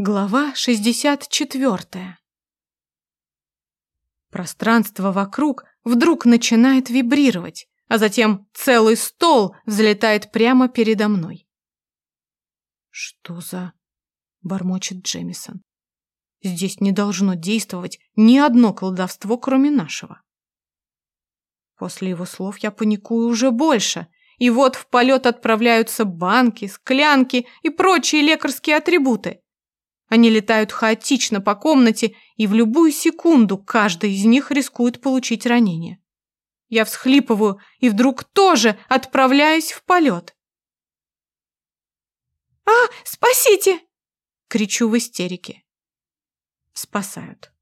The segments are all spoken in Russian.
Глава 64. Пространство вокруг вдруг начинает вибрировать, а затем целый стол взлетает прямо передо мной. «Что за...» — бормочет Джемисон. «Здесь не должно действовать ни одно колдовство, кроме нашего». После его слов я паникую уже больше, и вот в полет отправляются банки, склянки и прочие лекарские атрибуты — они летают хаотично по комнате, и в любую секунду каждый из них рискует получить ранение. Я всхлипываю и вдруг тоже отправляюсь в полет. «А, спасите!» — кричу в истерике. Спасают.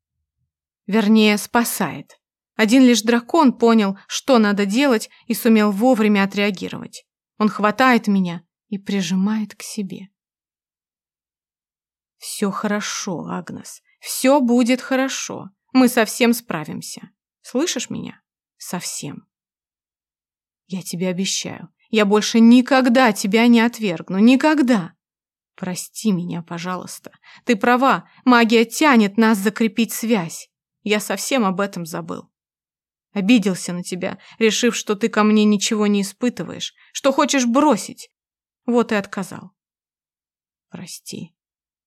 Вернее, спасает. Один лишь дракон понял, что надо делать, и сумел вовремя отреагировать. Он хватает меня и прижимает к себе. Все хорошо, Агнес. Все будет хорошо. Мы совсем справимся. Слышишь меня? Совсем. Я тебе обещаю. Я больше никогда тебя не отвергну. Никогда. Прости меня, пожалуйста. Ты права. Магия тянет нас закрепить связь. Я совсем об этом забыл. Обиделся на тебя, решив, что ты ко мне ничего не испытываешь, что хочешь бросить. Вот и отказал. Прости.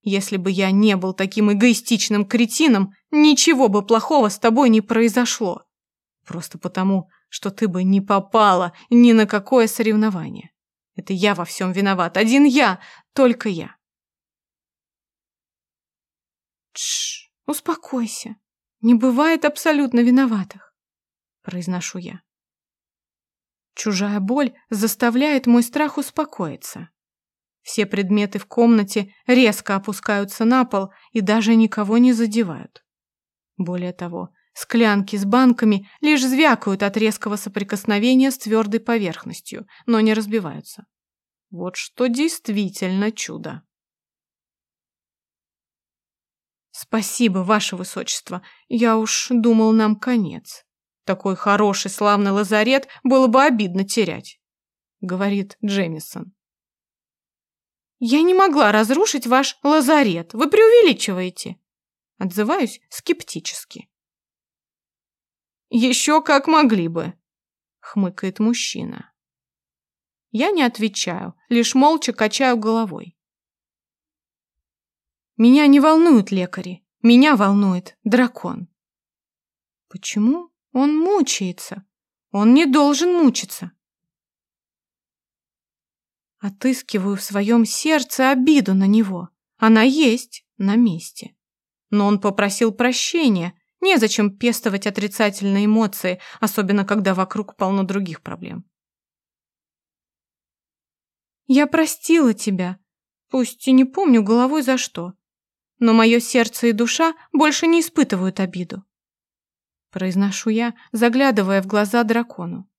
Если бы я не был таким эгоистичным кретином, ничего бы плохого с тобой не произошло. Просто потому, что ты бы не попала ни на какое соревнование. Это я во всем виноват. Один я, только я. Тш, успокойся. Не бывает абсолютно виноватых, произношу я. Чужая боль заставляет мой страх успокоиться. Все предметы в комнате резко опускаются на пол и даже никого не задевают. Более того, склянки с банками лишь звякают от резкого соприкосновения с твердой поверхностью, но не разбиваются. Вот что действительно чудо. Спасибо, ваше высочество. Я уж думал, нам конец. Такой хороший, славный лазарет было бы обидно терять, говорит Джемисон. «Я не могла разрушить ваш лазарет. Вы преувеличиваете». Отзываюсь скептически. «Еще как могли бы», — хмыкает мужчина. Я не отвечаю, лишь молча качаю головой. Меня не волнуют лекари, меня волнует дракон. Почему он мучается? Он не должен мучиться. Отыскиваю в своем сердце обиду на него. Она есть на месте. Но он попросил прощения. Незачем пестовать отрицательные эмоции, особенно когда вокруг полно других проблем. Я простила тебя, пусть и не помню головой за что, но мое сердце и душа больше не испытывают обиду. Произношу я, заглядывая в глаза дракону.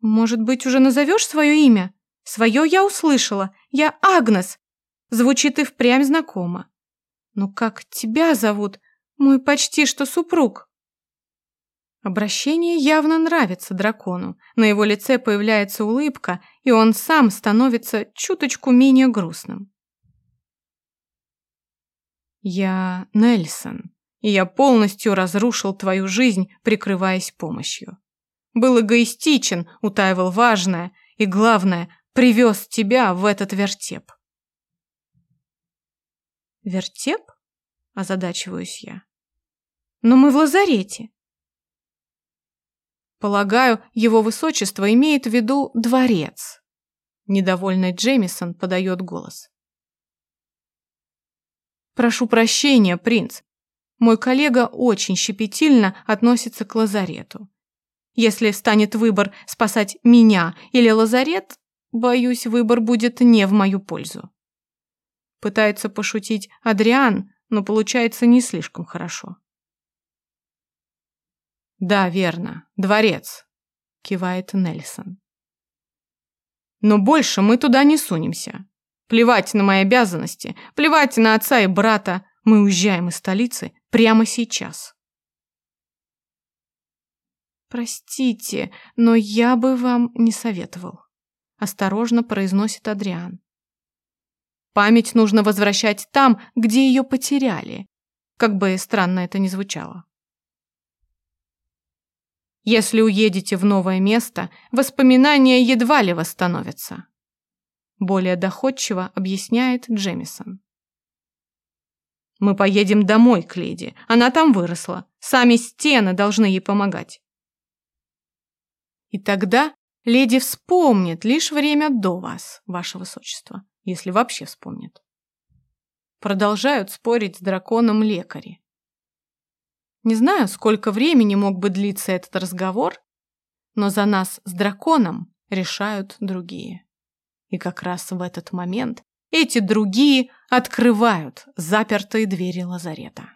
«Может быть, уже назовешь свое имя? Свое я услышала. Я Агнес. Звучит и впрямь знакомо. Но как тебя зовут, мой почти что супруг?» Обращение явно нравится дракону. На его лице появляется улыбка, и он сам становится чуточку менее грустным. «Я Нельсон, и я полностью разрушил твою жизнь, прикрываясь помощью был эгоистичен, утаивал важное и, главное, привез тебя в этот вертеп. Вертеп? Озадачиваюсь я. Но мы в лазарете. Полагаю, его высочество имеет в виду дворец. Недовольный Джемисон подает голос. Прошу прощения, принц. Мой коллега очень щепетильно относится к лазарету если станет выбор спасать меня или лазарет, боюсь, выбор будет не в мою пользу. Пытается пошутить Адриан, но получается не слишком хорошо. «Да, верно, дворец», — кивает Нельсон. «Но больше мы туда не сунемся. Плевать на мои обязанности, плевать на отца и брата. Мы уезжаем из столицы прямо сейчас». «Простите, но я бы вам не советовал», — осторожно произносит Адриан. Память нужно возвращать там, где ее потеряли, как бы странно это ни звучало. Если уедете в новое место, воспоминания едва ли восстановятся. Более доходчиво объясняет Джемисон. Мы поедем домой к леди. Она там выросла. Сами стены должны ей помогать. И тогда леди вспомнит лишь время до вас, ваше высочество, если вообще вспомнит. Продолжают спорить с драконом лекари. Не знаю, сколько времени мог бы длиться этот разговор, но за нас с драконом решают другие. И как раз в этот момент эти другие открывают запертые двери лазарета.